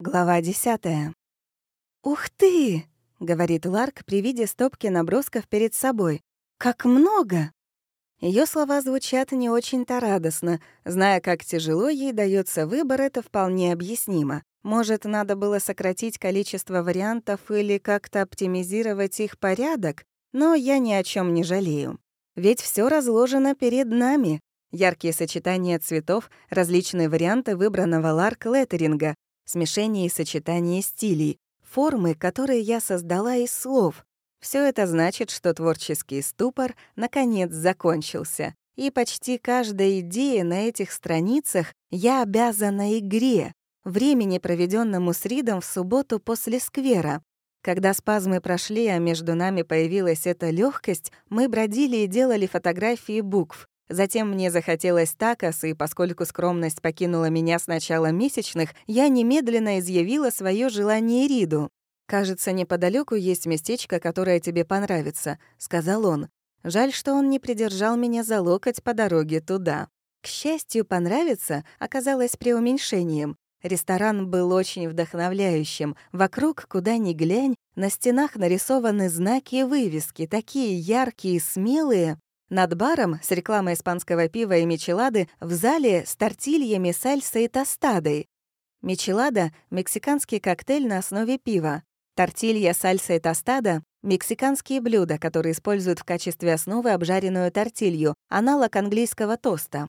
Глава десятая. «Ух ты!» — говорит Ларк при виде стопки набросков перед собой. «Как много!» Ее слова звучат не очень-то радостно. Зная, как тяжело ей дается выбор, это вполне объяснимо. Может, надо было сократить количество вариантов или как-то оптимизировать их порядок, но я ни о чем не жалею. Ведь все разложено перед нами. Яркие сочетания цветов, различные варианты выбранного ларк-леттеринга, смешение и сочетание стилей, формы, которые я создала из слов. Все это значит, что творческий ступор наконец закончился, и почти каждая идея на этих страницах я обязана игре, времени, проведенному с Ридом в субботу после сквера. Когда спазмы прошли, а между нами появилась эта легкость, мы бродили и делали фотографии букв, Затем мне захотелось такос, и поскольку скромность покинула меня с начала месячных, я немедленно изъявила свое желание Риду. «Кажется, неподалеку есть местечко, которое тебе понравится», — сказал он. Жаль, что он не придержал меня за локоть по дороге туда. К счастью, понравится оказалось преуменьшением. Ресторан был очень вдохновляющим. Вокруг, куда ни глянь, на стенах нарисованы знаки и вывески, такие яркие и смелые, над баром с рекламой испанского пива и мечелады в зале с тортильями, сальсой и тостадой. Мечелада — мексиканский коктейль на основе пива. Тортилья, сальса и тостада — мексиканские блюда, которые используют в качестве основы обжаренную тортилью, аналог английского тоста.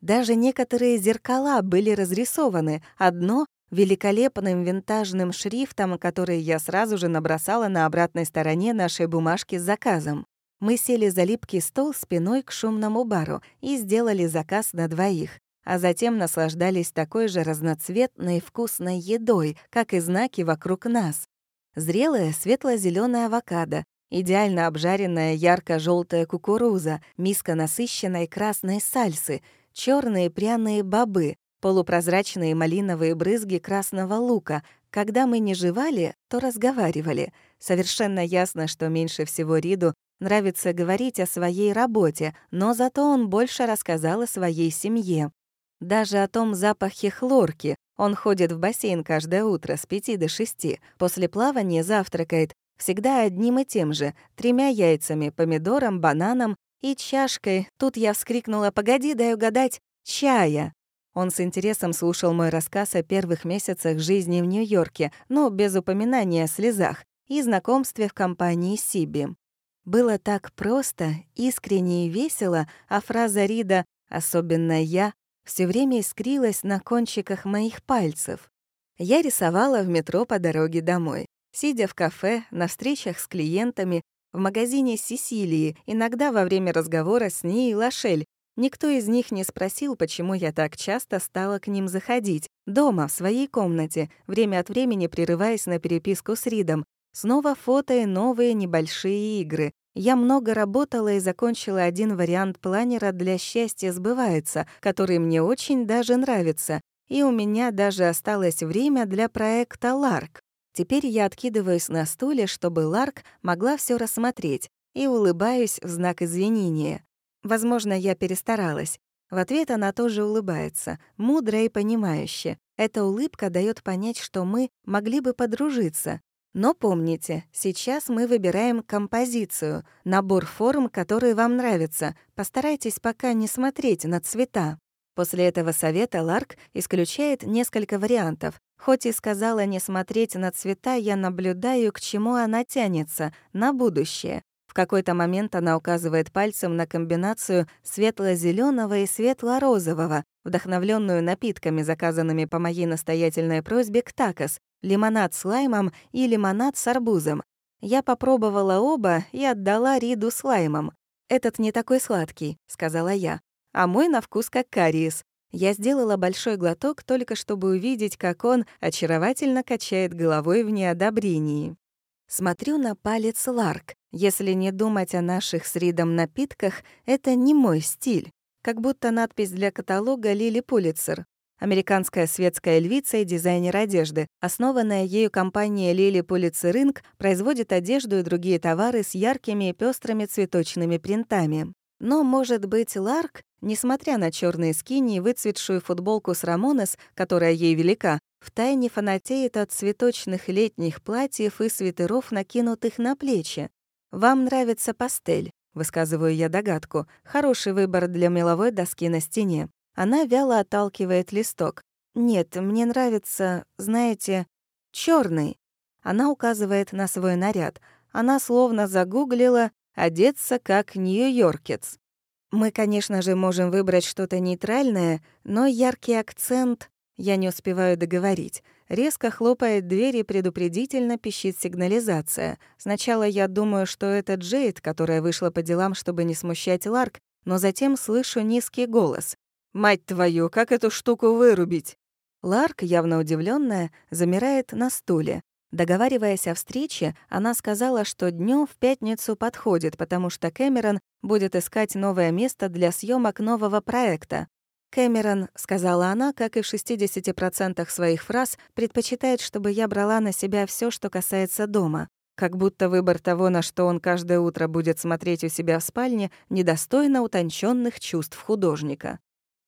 Даже некоторые зеркала были разрисованы, одно — великолепным винтажным шрифтом, который я сразу же набросала на обратной стороне нашей бумажки с заказом. Мы сели за липкий стол спиной к шумному бару и сделали заказ на двоих, а затем наслаждались такой же разноцветной вкусной едой, как и знаки вокруг нас. Зрелая светло зеленая авокадо, идеально обжаренная ярко желтая кукуруза, миска насыщенной красной сальсы, черные пряные бобы, полупрозрачные малиновые брызги красного лука. Когда мы не жевали, то разговаривали. Совершенно ясно, что меньше всего Риду Нравится говорить о своей работе, но зато он больше рассказал о своей семье. Даже о том запахе хлорки. Он ходит в бассейн каждое утро с 5 до 6. После плавания завтракает всегда одним и тем же, тремя яйцами, помидором, бананом и чашкой. Тут я вскрикнула «Погоди, дай угадать, чая!» Он с интересом слушал мой рассказ о первых месяцах жизни в Нью-Йорке, но без упоминания о слезах, и знакомстве в компании Сиби. Было так просто, искренне и весело, а фраза Рида «особенно я» все время искрилась на кончиках моих пальцев. Я рисовала в метро по дороге домой, сидя в кафе, на встречах с клиентами, в магазине Сесилии, иногда во время разговора с ней и Лошель. Никто из них не спросил, почему я так часто стала к ним заходить. Дома, в своей комнате, время от времени прерываясь на переписку с Ридом, Снова фото и новые небольшие игры. Я много работала и закончила один вариант планера для счастья сбывается, который мне очень даже нравится. И у меня даже осталось время для проекта «Ларк». Теперь я откидываюсь на стуле, чтобы Ларк могла все рассмотреть, и улыбаюсь в знак извинения. Возможно, я перестаралась. В ответ она тоже улыбается, мудро и понимающе. Эта улыбка дает понять, что мы могли бы подружиться. Но помните, сейчас мы выбираем композицию, набор форм, которые вам нравятся. Постарайтесь пока не смотреть на цвета. После этого совета Ларк исключает несколько вариантов. Хоть и сказала не смотреть на цвета, я наблюдаю, к чему она тянется, на будущее. В какой-то момент она указывает пальцем на комбинацию светло зеленого и светло-розового, вдохновленную напитками, заказанными по моей настоятельной просьбе к такос, лимонад с лаймом и лимонад с арбузом. Я попробовала оба и отдала Риду с лаймом. «Этот не такой сладкий», — сказала я, «а мой на вкус как кариес». Я сделала большой глоток только чтобы увидеть, как он очаровательно качает головой в неодобрении. Смотрю на палец Ларк. Если не думать о наших с Ридом напитках, это не мой стиль. Как будто надпись для каталога Лили Пулитцер американская светская львица и дизайнер одежды. Основанная ею компания Лили Inc. производит одежду и другие товары с яркими и пестрыми цветочными принтами. Но, может быть, Ларк Несмотря на черные скини и выцветшую футболку с Рамонес, которая ей велика, втайне фанатеет от цветочных летних платьев и свитеров, накинутых на плечи. «Вам нравится пастель», — высказываю я догадку. «Хороший выбор для меловой доски на стене». Она вяло отталкивает листок. «Нет, мне нравится, знаете, черный. Она указывает на свой наряд. Она словно загуглила «одеться как нью-йоркец». Мы, конечно же, можем выбрать что-то нейтральное, но яркий акцент... Я не успеваю договорить. Резко хлопает дверь и предупредительно пищит сигнализация. Сначала я думаю, что это Джейд, которая вышла по делам, чтобы не смущать Ларк, но затем слышу низкий голос. «Мать твою, как эту штуку вырубить?» Ларк, явно удивленная, замирает на стуле. Договариваясь о встрече, она сказала, что днем в пятницу подходит, потому что Кэмерон будет искать новое место для съемок нового проекта. Кэмерон, сказала она, как и в 60% своих фраз, предпочитает, чтобы я брала на себя все, что касается дома. Как будто выбор того, на что он каждое утро будет смотреть у себя в спальне, недостойно утонченных чувств художника.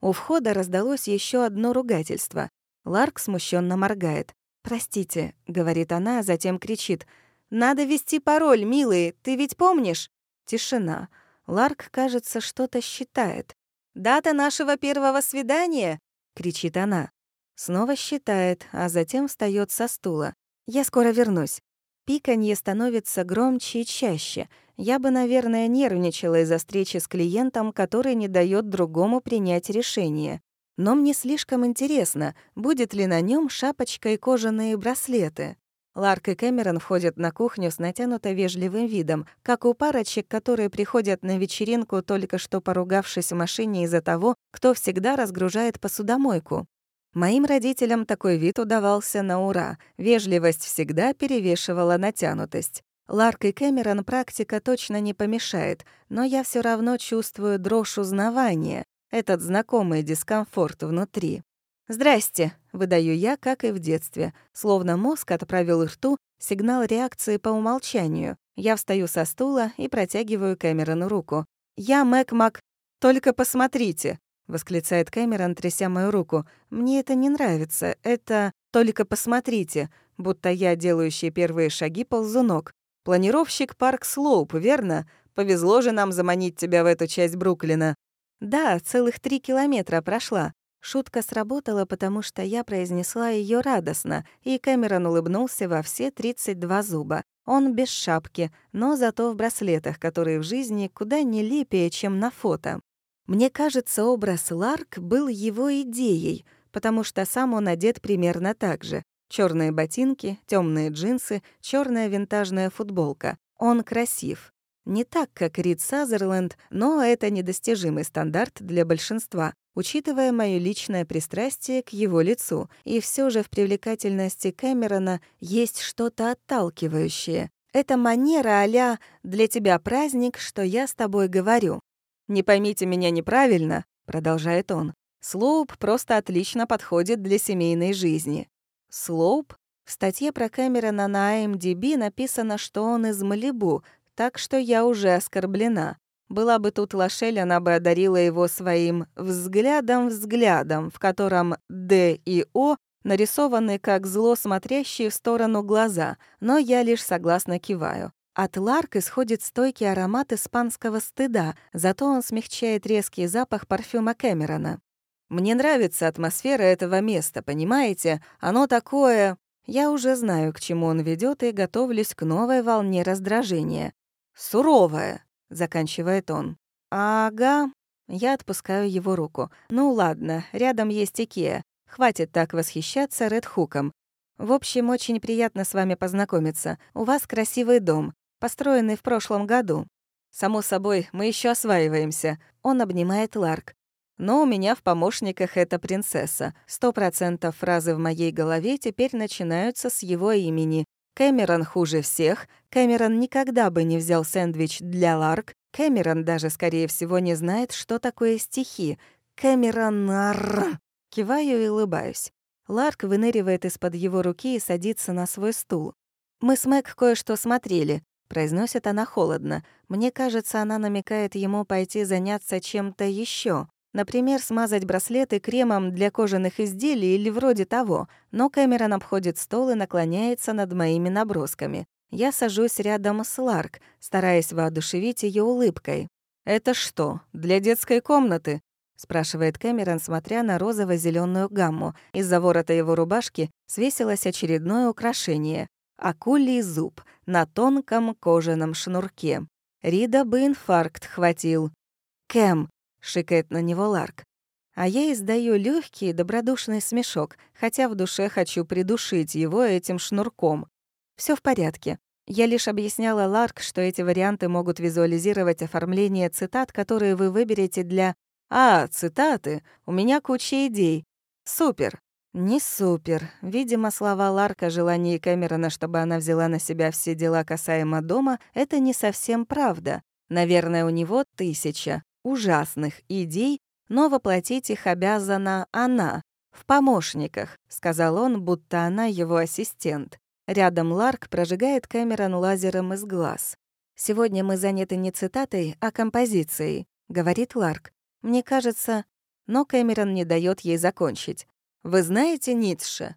У входа раздалось еще одно ругательство. Ларк смущенно моргает. «Простите», — говорит она, а затем кричит. «Надо ввести пароль, милый, ты ведь помнишь?» Тишина. Ларк, кажется, что-то считает. «Дата нашего первого свидания!» — кричит она. Снова считает, а затем встает со стула. «Я скоро вернусь». Пиканье становится громче и чаще. Я бы, наверное, нервничала из-за встречи с клиентом, который не дает другому принять решение. Но мне слишком интересно, будет ли на нем шапочка и кожаные браслеты. Ларк и Кэмерон входят на кухню с натянуто вежливым видом, как у парочек, которые приходят на вечеринку, только что поругавшись в машине из-за того, кто всегда разгружает посудомойку. Моим родителям такой вид удавался на ура. Вежливость всегда перевешивала натянутость. Ларк и Кэмерон практика точно не помешает, но я все равно чувствую дрожь узнавания этот знакомый дискомфорт внутри. «Здрасте», — выдаю я, как и в детстве. Словно мозг отправил рту сигнал реакции по умолчанию. Я встаю со стула и протягиваю Кэмерону руку. «Я Мэг Мак... Только посмотрите!» — восклицает Кэмерон, тряся мою руку. «Мне это не нравится. Это... Только посмотрите!» Будто я, делающий первые шаги, ползунок. «Планировщик Парк Слоуп, верно? Повезло же нам заманить тебя в эту часть Бруклина. Да, целых три километра прошла. Шутка сработала, потому что я произнесла ее радостно, и Кэмерон улыбнулся во все 32 зуба. Он без шапки, но зато в браслетах, которые в жизни куда нелепее, чем на фото. Мне кажется, образ Ларк был его идеей, потому что сам он одет примерно так же. Черные ботинки, темные джинсы, черная винтажная футболка. Он красив. Не так, как Рид Сазерленд, но это недостижимый стандарт для большинства, учитывая моё личное пристрастие к его лицу. И все же в привлекательности Кэмерона есть что-то отталкивающее. Это манера а «для тебя праздник, что я с тобой говорю». «Не поймите меня неправильно», — продолжает он. «Слоуп просто отлично подходит для семейной жизни». «Слоуп?» В статье про Кэмерона на IMDb написано, что он из Малибу, так что я уже оскорблена. Была бы тут Лошель, она бы одарила его своим взглядом-взглядом, в котором «Д» и «О» нарисованы как зло смотрящие в сторону глаза, но я лишь согласно киваю. От Ларк исходит стойкий аромат испанского стыда, зато он смягчает резкий запах парфюма Кэмерона. Мне нравится атмосфера этого места, понимаете? Оно такое... Я уже знаю, к чему он ведет, и готовлюсь к новой волне раздражения. «Суровая», — заканчивает он. «Ага». Я отпускаю его руку. «Ну ладно, рядом есть Икеа. Хватит так восхищаться Ред Хуком. В общем, очень приятно с вами познакомиться. У вас красивый дом, построенный в прошлом году. Само собой, мы еще осваиваемся. Он обнимает Ларк. Но у меня в помощниках эта принцесса. Сто процентов фразы в моей голове теперь начинаются с его имени. Кэмерон хуже всех. Кэмерон никогда бы не взял сэндвич для Ларк. Кэмерон даже, скорее всего, не знает, что такое стихи. Кэмерон... Арр. Киваю и улыбаюсь. Ларк выныривает из-под его руки и садится на свой стул. «Мы с Мэг кое-что смотрели», — произносит она холодно. «Мне кажется, она намекает ему пойти заняться чем-то еще. Например, смазать браслеты кремом для кожаных изделий или вроде того, но Кэмерон обходит стол и наклоняется над моими набросками. Я сажусь рядом с Ларк, стараясь воодушевить ее улыбкой. «Это что, для детской комнаты?» — спрашивает Кэмерон, смотря на розово зеленую гамму. Из-за ворота его рубашки свесилось очередное украшение — акулий зуб на тонком кожаном шнурке. Рида бы инфаркт хватил. «Кэм», — шикает на него Ларк. А я издаю легкий добродушный смешок, хотя в душе хочу придушить его этим шнурком. Все в порядке. Я лишь объясняла Ларк, что эти варианты могут визуализировать оформление цитат, которые вы выберете для «А, цитаты. У меня куча идей. Супер». Не супер. Видимо, слова Ларка о желании Кэмерона, чтобы она взяла на себя все дела касаемо дома, это не совсем правда. Наверное, у него тысяча ужасных идей, но воплотить их обязана она. «В помощниках», — сказал он, будто она его ассистент. Рядом Ларк прожигает Кэмерон лазером из глаз. «Сегодня мы заняты не цитатой, а композицией», — говорит Ларк. «Мне кажется...» Но Кэмерон не дает ей закончить. «Вы знаете Ницше?»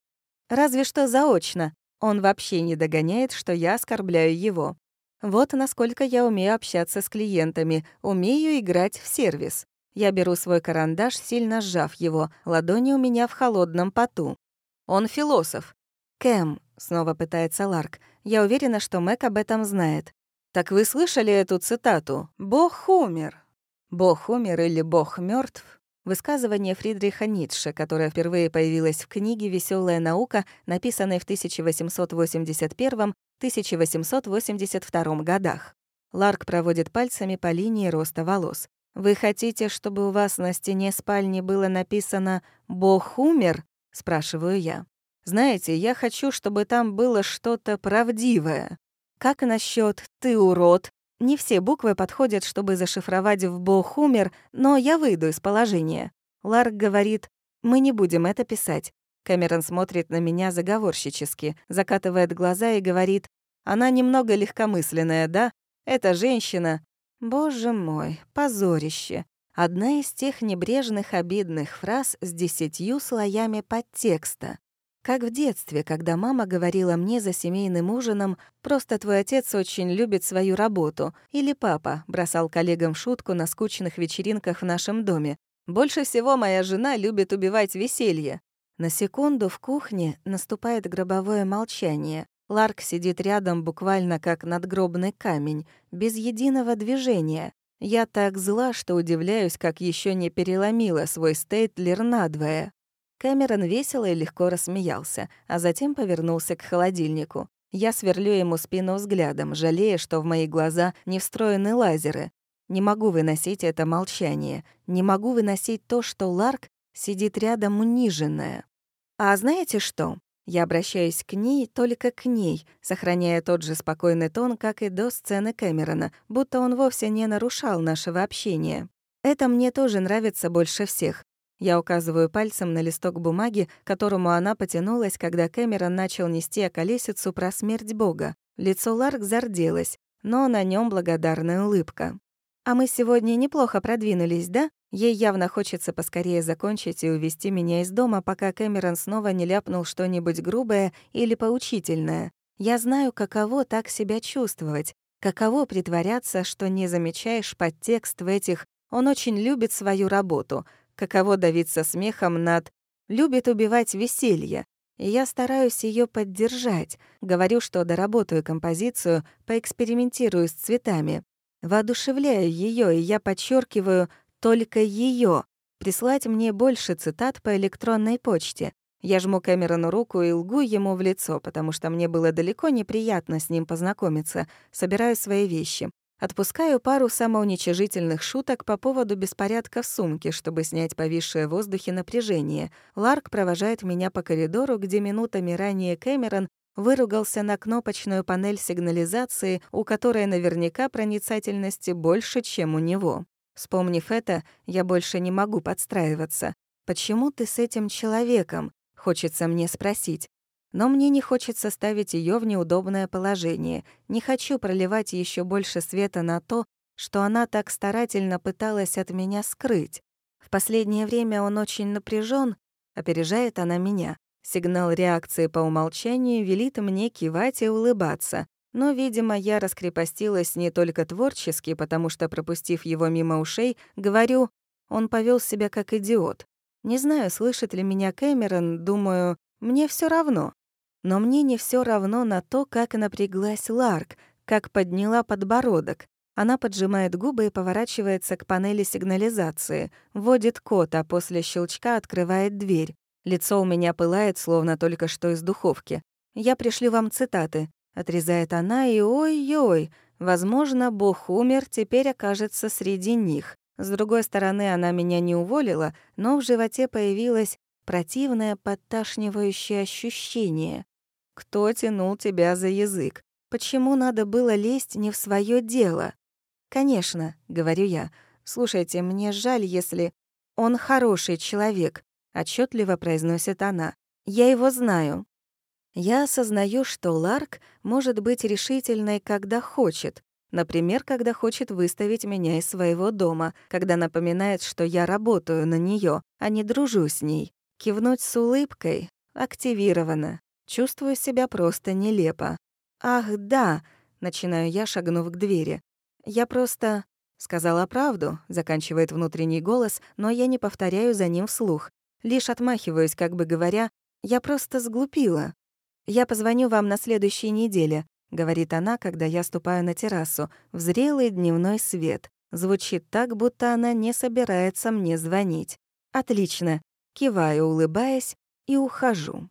«Разве что заочно. Он вообще не догоняет, что я оскорбляю его. Вот насколько я умею общаться с клиентами, умею играть в сервис. Я беру свой карандаш, сильно сжав его, ладони у меня в холодном поту. Он философ. Кэм, снова пытается Ларк. Я уверена, что Мэг об этом знает. Так вы слышали эту цитату? «Бог умер». «Бог умер» или «Бог мертв Высказывание Фридриха Ницше, которое впервые появилось в книге «Веселая наука», написанной в 1881-1882 годах. Ларк проводит пальцами по линии роста волос. «Вы хотите, чтобы у вас на стене спальни было написано «Бог умер»?» — спрашиваю я. «Знаете, я хочу, чтобы там было что-то правдивое. Как насчет «ты урод», не все буквы подходят, чтобы зашифровать в «Бог умер», но я выйду из положения. Ларк говорит, мы не будем это писать. Кэмерон смотрит на меня заговорщически, закатывает глаза и говорит, она немного легкомысленная, да? Эта женщина... Боже мой, позорище. Одна из тех небрежных обидных фраз с десятью слоями подтекста. Как в детстве, когда мама говорила мне за семейным ужином «просто твой отец очень любит свою работу» или папа бросал коллегам шутку на скучных вечеринках в нашем доме. «Больше всего моя жена любит убивать веселье». На секунду в кухне наступает гробовое молчание. Ларк сидит рядом буквально как надгробный камень, без единого движения. Я так зла, что удивляюсь, как еще не переломила свой стейтлер надвое. Кэмерон весело и легко рассмеялся, а затем повернулся к холодильнику. Я сверлю ему спину взглядом, жалея, что в мои глаза не встроены лазеры. Не могу выносить это молчание. Не могу выносить то, что Ларк сидит рядом униженная. А знаете что? Я обращаюсь к ней, только к ней, сохраняя тот же спокойный тон, как и до сцены Кэмерона, будто он вовсе не нарушал нашего общения. Это мне тоже нравится больше всех. Я указываю пальцем на листок бумаги, которому она потянулась, когда Кэмерон начал нести околесицу про смерть Бога. Лицо Ларк зарделось, но на нем благодарная улыбка. «А мы сегодня неплохо продвинулись, да?» Ей явно хочется поскорее закончить и увести меня из дома, пока Кэмерон снова не ляпнул что-нибудь грубое или поучительное. Я знаю, каково так себя чувствовать, каково притворяться, что не замечаешь подтекст в этих «он очень любит свою работу», каково давиться смехом над «любит убивать веселье», и я стараюсь ее поддержать, говорю, что доработаю композицию, поэкспериментирую с цветами, воодушевляю ее, и я подчеркиваю только ее. Прислать мне больше цитат по электронной почте. Я жму Кэмерону руку и лгу ему в лицо, потому что мне было далеко неприятно с ним познакомиться. Собираю свои вещи. Отпускаю пару самоуничижительных шуток по поводу беспорядка в сумке, чтобы снять повисшее в воздухе напряжение. Ларк провожает меня по коридору, где минутами ранее Кэмерон выругался на кнопочную панель сигнализации, у которой наверняка проницательности больше, чем у него. Вспомнив это, я больше не могу подстраиваться. «Почему ты с этим человеком?» — хочется мне спросить. Но мне не хочется ставить ее в неудобное положение, не хочу проливать еще больше света на то, что она так старательно пыталась от меня скрыть. В последнее время он очень напряжен, опережает она меня. Сигнал реакции по умолчанию велит мне кивать и улыбаться. Но, видимо, я раскрепостилась не только творчески, потому что, пропустив его мимо ушей, говорю, он повел себя как идиот. Не знаю, слышит ли меня Кэмерон, думаю, мне все равно. Но мне не все равно на то, как напряглась Ларк, как подняла подбородок. Она поджимает губы и поворачивается к панели сигнализации, вводит код, а после щелчка открывает дверь. Лицо у меня пылает, словно только что из духовки. «Я пришлю вам цитаты», — отрезает она, и ой-ой, возможно, Бог умер, теперь окажется среди них. С другой стороны, она меня не уволила, но в животе появилось противное подташнивающее ощущение. Кто тянул тебя за язык? Почему надо было лезть не в свое дело? «Конечно», — говорю я. «Слушайте, мне жаль, если...» «Он хороший человек отчетливо произносит она. Я его знаю. Я осознаю, что Ларк может быть решительной, когда хочет. Например, когда хочет выставить меня из своего дома, когда напоминает, что я работаю на нее, а не дружу с ней. Кивнуть с улыбкой активировано. Чувствую себя просто нелепо. «Ах, да!» — начинаю я, шагнув к двери. «Я просто...» Сказала правду, заканчивает внутренний голос, но я не повторяю за ним вслух. Лишь отмахиваюсь, как бы говоря, «Я просто сглупила». «Я позвоню вам на следующей неделе», — говорит она, когда я ступаю на террасу, в зрелый дневной свет. Звучит так, будто она не собирается мне звонить. «Отлично». Киваю, улыбаясь, и ухожу.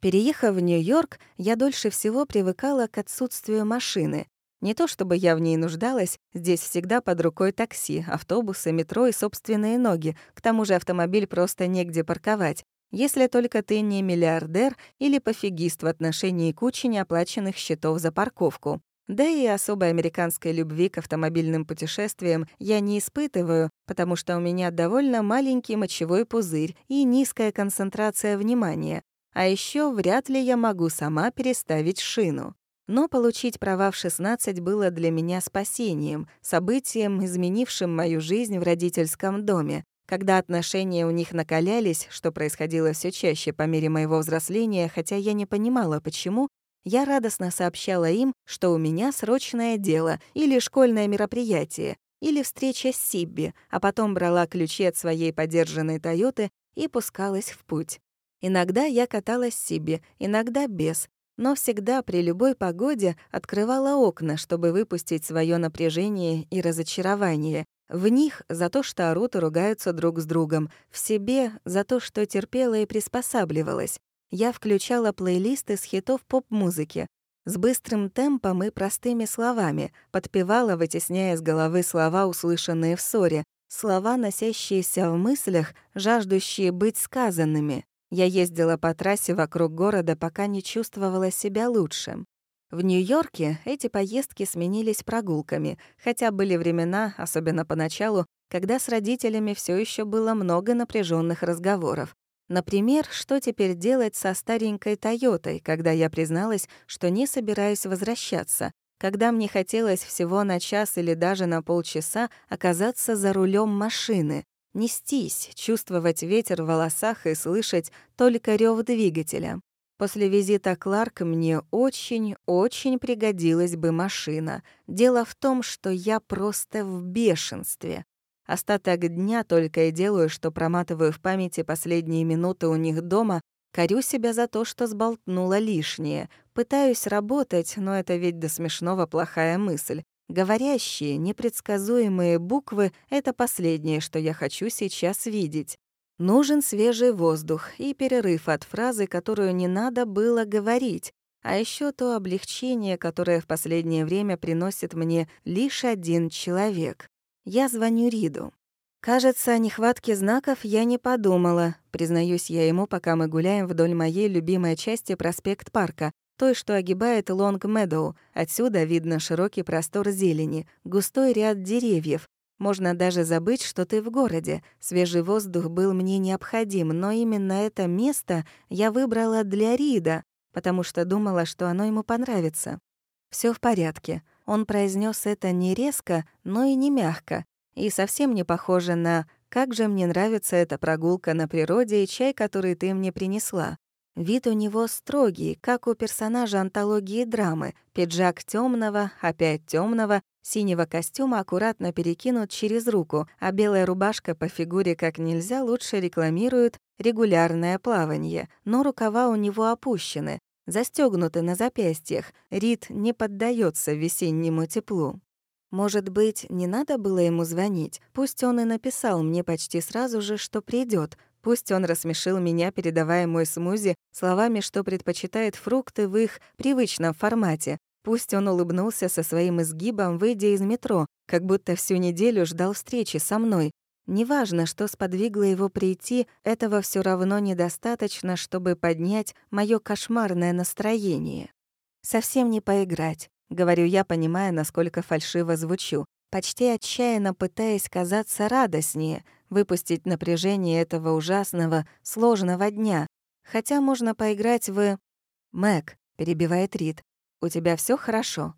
Переехав в Нью-Йорк, я дольше всего привыкала к отсутствию машины. Не то чтобы я в ней нуждалась, здесь всегда под рукой такси, автобусы, метро и собственные ноги. К тому же автомобиль просто негде парковать. Если только ты не миллиардер или пофигист в отношении кучи неоплаченных счетов за парковку. Да и особой американской любви к автомобильным путешествиям я не испытываю, потому что у меня довольно маленький мочевой пузырь и низкая концентрация внимания. А еще вряд ли я могу сама переставить шину. Но получить права в 16 было для меня спасением, событием, изменившим мою жизнь в родительском доме. Когда отношения у них накалялись, что происходило все чаще по мере моего взросления, хотя я не понимала, почему, я радостно сообщала им, что у меня срочное дело или школьное мероприятие, или встреча с Сибби, а потом брала ключи от своей подержанной «Тойоты» и пускалась в путь. Иногда я каталась с Сибби, иногда без, но всегда при любой погоде открывала окна, чтобы выпустить свое напряжение и разочарование. В них за то, что орут и ругаются друг с другом, в себе за то, что терпела и приспосабливалась. Я включала плейлисты с хитов поп-музыки, с быстрым темпом и простыми словами, подпевала, вытесняя с головы слова, услышанные в ссоре, слова, носящиеся в мыслях, жаждущие быть сказанными. Я ездила по трассе вокруг города, пока не чувствовала себя лучше. В Нью-Йорке эти поездки сменились прогулками, хотя были времена, особенно поначалу, когда с родителями все еще было много напряженных разговоров. Например, что теперь делать со старенькой «Тойотой», когда я призналась, что не собираюсь возвращаться, когда мне хотелось всего на час или даже на полчаса оказаться за рулем машины, Нестись, чувствовать ветер в волосах и слышать только рев двигателя. После визита Кларк мне очень-очень пригодилась бы машина. Дело в том, что я просто в бешенстве. Остаток дня только и делаю, что проматываю в памяти последние минуты у них дома, корю себя за то, что сболтнула лишнее. Пытаюсь работать, но это ведь до смешного плохая мысль. Говорящие, непредсказуемые буквы — это последнее, что я хочу сейчас видеть. Нужен свежий воздух и перерыв от фразы, которую не надо было говорить, а еще то облегчение, которое в последнее время приносит мне лишь один человек. Я звоню Риду. Кажется, о нехватке знаков я не подумала, признаюсь я ему, пока мы гуляем вдоль моей любимой части проспект Парка, той, что огибает Лонг Медоу. Отсюда видно широкий простор зелени, густой ряд деревьев. Можно даже забыть, что ты в городе. Свежий воздух был мне необходим, но именно это место я выбрала для Рида, потому что думала, что оно ему понравится. Все в порядке. Он произнес это не резко, но и не мягко, и совсем не похоже на Как же мне нравится эта прогулка на природе и чай, который ты мне принесла. Вид у него строгий, как у персонажа антологии драмы. Пиджак темного, опять темного, синего костюма аккуратно перекинут через руку, а белая рубашка по фигуре как нельзя лучше рекламирует регулярное плавание. Но рукава у него опущены, застегнуты на запястьях. Рид не поддается весеннему теплу. Может быть, не надо было ему звонить? Пусть он и написал мне почти сразу же, что придет. Пусть он рассмешил меня, передавая мой смузи, словами, что предпочитает фрукты в их привычном формате. Пусть он улыбнулся со своим изгибом, выйдя из метро, как будто всю неделю ждал встречи со мной. Неважно, что сподвигло его прийти, этого все равно недостаточно, чтобы поднять мое кошмарное настроение. Совсем не поиграть, говорю я, понимая, насколько фальшиво звучу, почти отчаянно пытаясь казаться радостнее — выпустить напряжение этого ужасного, сложного дня. Хотя можно поиграть в... «Мэг», — перебивает Рид, — «у тебя все хорошо?»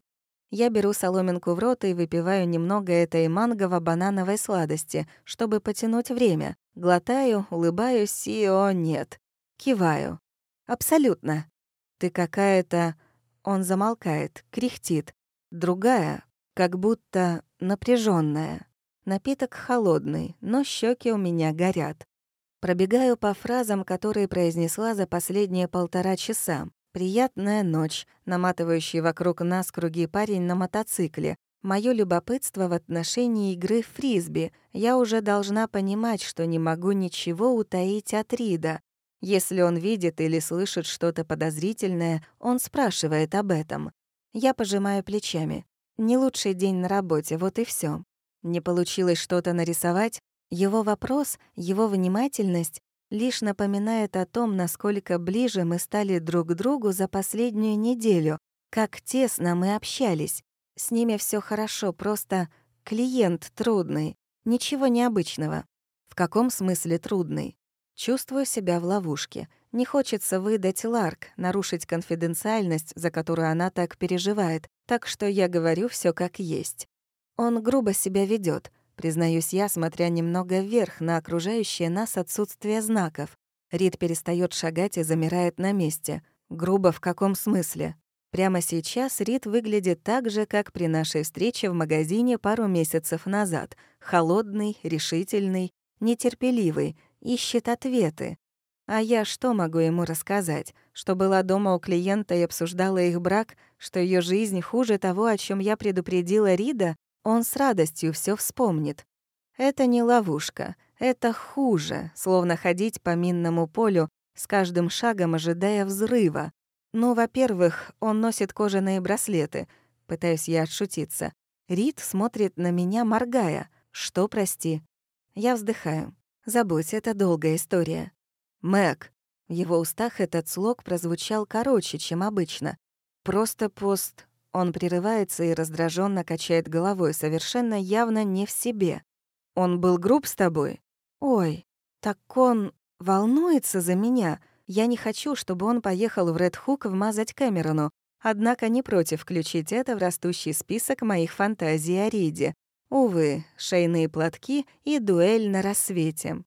Я беру соломинку в рот и выпиваю немного этой мангово-банановой сладости, чтобы потянуть время. Глотаю, улыбаюсь и, о, нет. Киваю. «Абсолютно. Ты какая-то...» Он замолкает, кряхтит. Другая, как будто напряженная. Напиток холодный, но щеки у меня горят. Пробегаю по фразам, которые произнесла за последние полтора часа. «Приятная ночь», наматывающий вокруг нас круги парень на мотоцикле. Моё любопытство в отношении игры в фрисби. Я уже должна понимать, что не могу ничего утаить от Рида. Если он видит или слышит что-то подозрительное, он спрашивает об этом. Я пожимаю плечами. Не лучший день на работе, вот и все. Не получилось что-то нарисовать? Его вопрос, его внимательность лишь напоминает о том, насколько ближе мы стали друг к другу за последнюю неделю, как тесно мы общались. С ними все хорошо, просто клиент трудный, ничего необычного. В каком смысле трудный? Чувствую себя в ловушке. Не хочется выдать Ларк, нарушить конфиденциальность, за которую она так переживает, так что я говорю все как есть. Он грубо себя ведет, признаюсь я, смотря немного вверх на окружающее нас отсутствие знаков. Рид перестает шагать и замирает на месте. Грубо в каком смысле? Прямо сейчас Рид выглядит так же, как при нашей встрече в магазине пару месяцев назад. Холодный, решительный, нетерпеливый, ищет ответы. А я что могу ему рассказать? Что была дома у клиента и обсуждала их брак? Что ее жизнь хуже того, о чем я предупредила Рида? Он с радостью все вспомнит. Это не ловушка, это хуже, словно ходить по минному полю, с каждым шагом ожидая взрыва. Ну, во-первых, он носит кожаные браслеты. Пытаюсь я отшутиться. Рид смотрит на меня, моргая. Что, прости? Я вздыхаю. Забудь, это долгая история. Мэг. В его устах этот слог прозвучал короче, чем обычно. Просто пост он прерывается и раздраженно качает головой, совершенно явно не в себе. «Он был груб с тобой?» «Ой, так он волнуется за меня. Я не хочу, чтобы он поехал в Ред Хук вмазать Кэмерону, однако не против включить это в растущий список моих фантазий о Риде. Увы, шейные платки и дуэль на рассвете.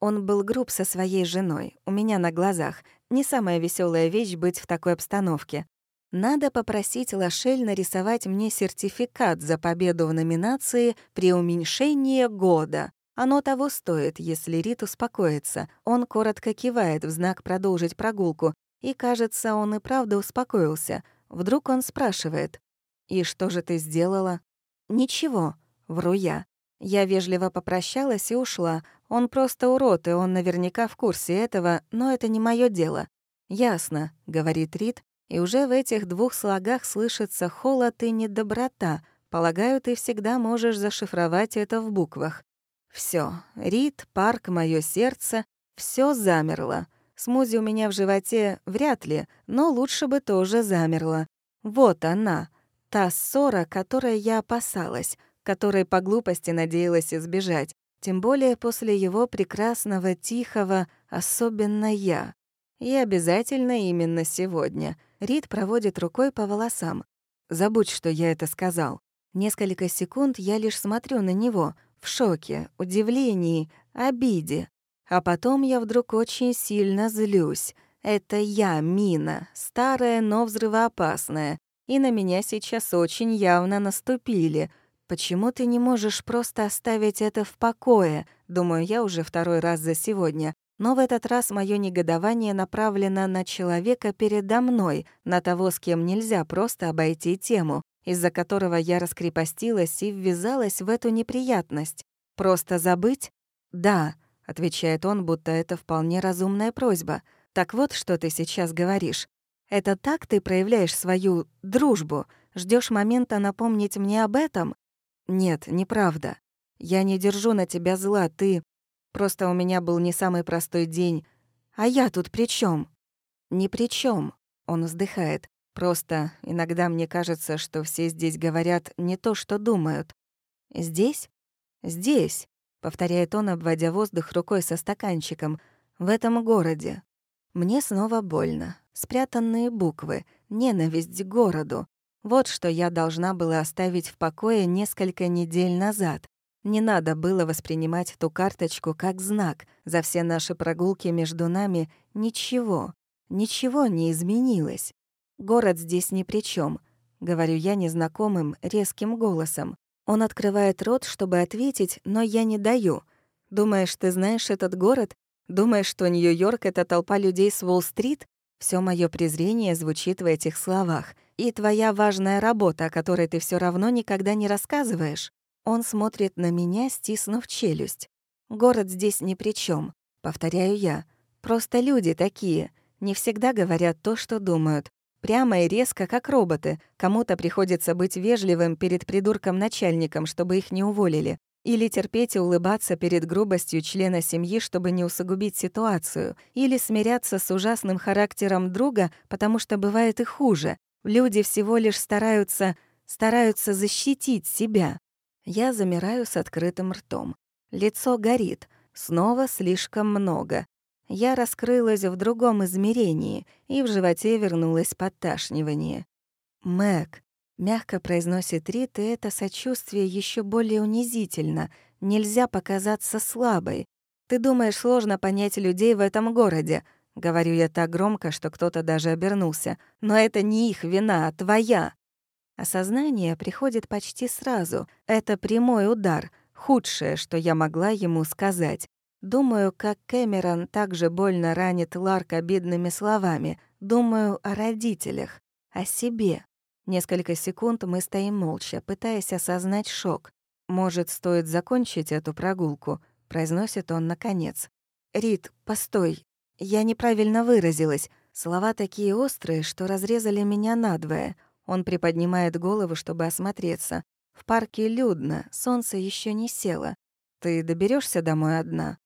Он был груб со своей женой, у меня на глазах. Не самая веселая вещь быть в такой обстановке. Надо попросить Лошель нарисовать мне сертификат за победу в номинации при уменьшении года. Оно того стоит, если Рит успокоится. Он коротко кивает в знак продолжить прогулку, и, кажется, он и правда успокоился. Вдруг он спрашивает, «И что же ты сделала?» «Ничего», — вру я. Я вежливо попрощалась и ушла. Он просто урод, и он наверняка в курсе этого, но это не мое дело. «Ясно», — говорит Рит, и уже в этих двух слогах слышится холод и недоброта. Полагаю, ты всегда можешь зашифровать это в буквах. Все, Рид, парк, мое сердце, все замерло. Смузи у меня в животе вряд ли, но лучше бы тоже замерло. Вот она, та ссора, которой я опасалась, которой по глупости надеялась избежать, тем более после его прекрасного, тихого, особенно я. И обязательно именно сегодня — Рид проводит рукой по волосам. «Забудь, что я это сказал». Несколько секунд я лишь смотрю на него, в шоке, удивлении, обиде. А потом я вдруг очень сильно злюсь. Это я, Мина, старая, но взрывоопасная. И на меня сейчас очень явно наступили. Почему ты не можешь просто оставить это в покое? Думаю я уже второй раз за сегодня. Но в этот раз мое негодование направлено на человека передо мной, на того, с кем нельзя просто обойти тему, из-за которого я раскрепостилась и ввязалась в эту неприятность. Просто забыть? Да, отвечает он, будто это вполне разумная просьба. Так вот, что ты сейчас говоришь. Это так ты проявляешь свою дружбу? Ждешь момента напомнить мне об этом? Нет, неправда. Я не держу на тебя зла, ты... Просто у меня был не самый простой день. А я тут при чем? Ни при чем. Он вздыхает. Просто иногда мне кажется, что все здесь говорят не то, что думают. Здесь? Здесь, повторяет он, обводя воздух рукой со стаканчиком. В этом городе. Мне снова больно. Спрятанные буквы, ненависть к городу. Вот что я должна была оставить в покое несколько недель назад. Не надо было воспринимать ту карточку как знак. За все наши прогулки между нами ничего, ничего не изменилось. Город здесь ни при чем, говорю я незнакомым, резким голосом. Он открывает рот, чтобы ответить, но я не даю. Думаешь, ты знаешь этот город? Думаешь, что Нью-Йорк — это толпа людей с Уолл-стрит? Все мое презрение звучит в этих словах. И твоя важная работа, о которой ты все равно никогда не рассказываешь. Он смотрит на меня, стиснув челюсть. Город здесь ни при чем, повторяю я. Просто люди такие, не всегда говорят то, что думают. Прямо и резко, как роботы. Кому-то приходится быть вежливым перед придурком-начальником, чтобы их не уволили. Или терпеть и улыбаться перед грубостью члена семьи, чтобы не усугубить ситуацию. Или смиряться с ужасным характером друга, потому что бывает и хуже. Люди всего лишь стараются... стараются защитить себя. Я замираю с открытым ртом. Лицо горит. Снова слишком много. Я раскрылась в другом измерении, и в животе вернулось подташнивание. «Мэг», — мягко произносит Рит, и это сочувствие еще более унизительно. Нельзя показаться слабой. Ты думаешь, сложно понять людей в этом городе. Говорю я так громко, что кто-то даже обернулся. Но это не их вина, а твоя. Осознание приходит почти сразу. Это прямой удар, худшее, что я могла ему сказать. Думаю, как Кэмерон также больно ранит Ларка бедными словами. Думаю о родителях, о себе. Несколько секунд мы стоим молча, пытаясь осознать шок. «Может, стоит закончить эту прогулку?» — произносит он наконец. «Рит, постой. Я неправильно выразилась. Слова такие острые, что разрезали меня надвое». Он приподнимает голову, чтобы осмотреться. В парке людно, солнце еще не село. «Ты доберешься домой одна?»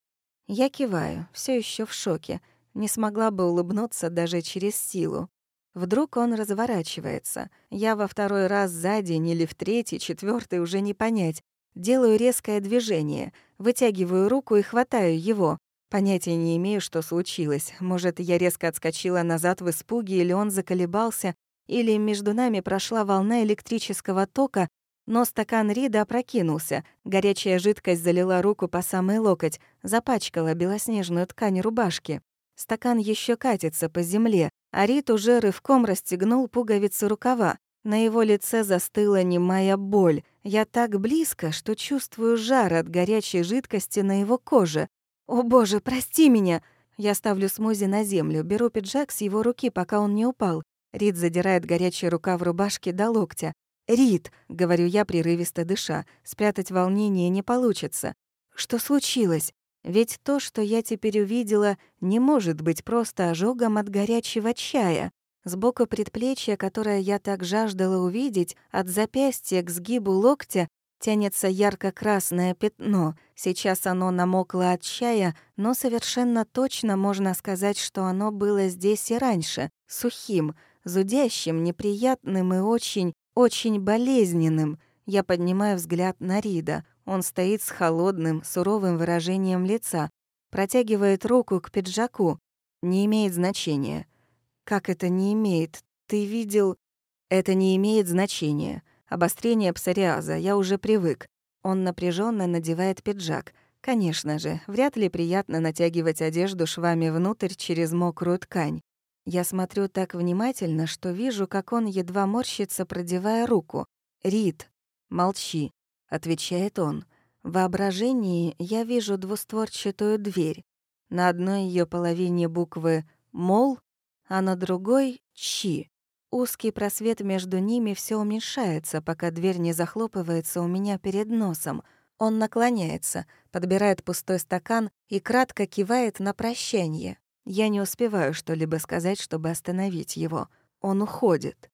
Я киваю, все еще в шоке. Не смогла бы улыбнуться даже через силу. Вдруг он разворачивается. Я во второй раз за день или в третий, четвертый уже не понять. Делаю резкое движение, вытягиваю руку и хватаю его. Понятия не имею, что случилось. Может, я резко отскочила назад в испуге, или он заколебался, или между нами прошла волна электрического тока, но стакан Рида опрокинулся, горячая жидкость залила руку по самый локоть, запачкала белоснежную ткань рубашки. Стакан еще катится по земле, а Рид уже рывком расстегнул пуговицы рукава. На его лице застыла немая боль. Я так близко, что чувствую жар от горячей жидкости на его коже. «О боже, прости меня!» Я ставлю смузи на землю, беру пиджак с его руки, пока он не упал. Рид задирает горячий рука в рубашке до локтя. «Рит», — говорю я, прерывисто дыша, спрятать волнение не получится. «Что случилось? Ведь то, что я теперь увидела, не может быть просто ожогом от горячего чая. Сбоку предплечья, которое я так жаждала увидеть, от запястья к сгибу локтя тянется ярко-красное пятно. Сейчас оно намокло от чая, но совершенно точно можно сказать, что оно было здесь и раньше, сухим, зудящим, неприятным и очень очень болезненным. Я поднимаю взгляд на Рида. Он стоит с холодным, суровым выражением лица, протягивает руку к пиджаку. Не имеет значения. Как это не имеет? Ты видел... Это не имеет значения. Обострение псориаза, я уже привык. Он напряженно надевает пиджак. Конечно же, вряд ли приятно натягивать одежду швами внутрь через мокрую ткань. Я смотрю так внимательно, что вижу, как он едва морщится, продевая руку. «Рит, молчи», — отвечает он. В воображении я вижу двустворчатую дверь. На одной ее половине буквы «мол», а на другой — «чи». Узкий просвет между ними все уменьшается, пока дверь не захлопывается у меня перед носом. Он наклоняется, подбирает пустой стакан и кратко кивает на прощание. Я не успеваю что-либо сказать, чтобы остановить его. Он уходит.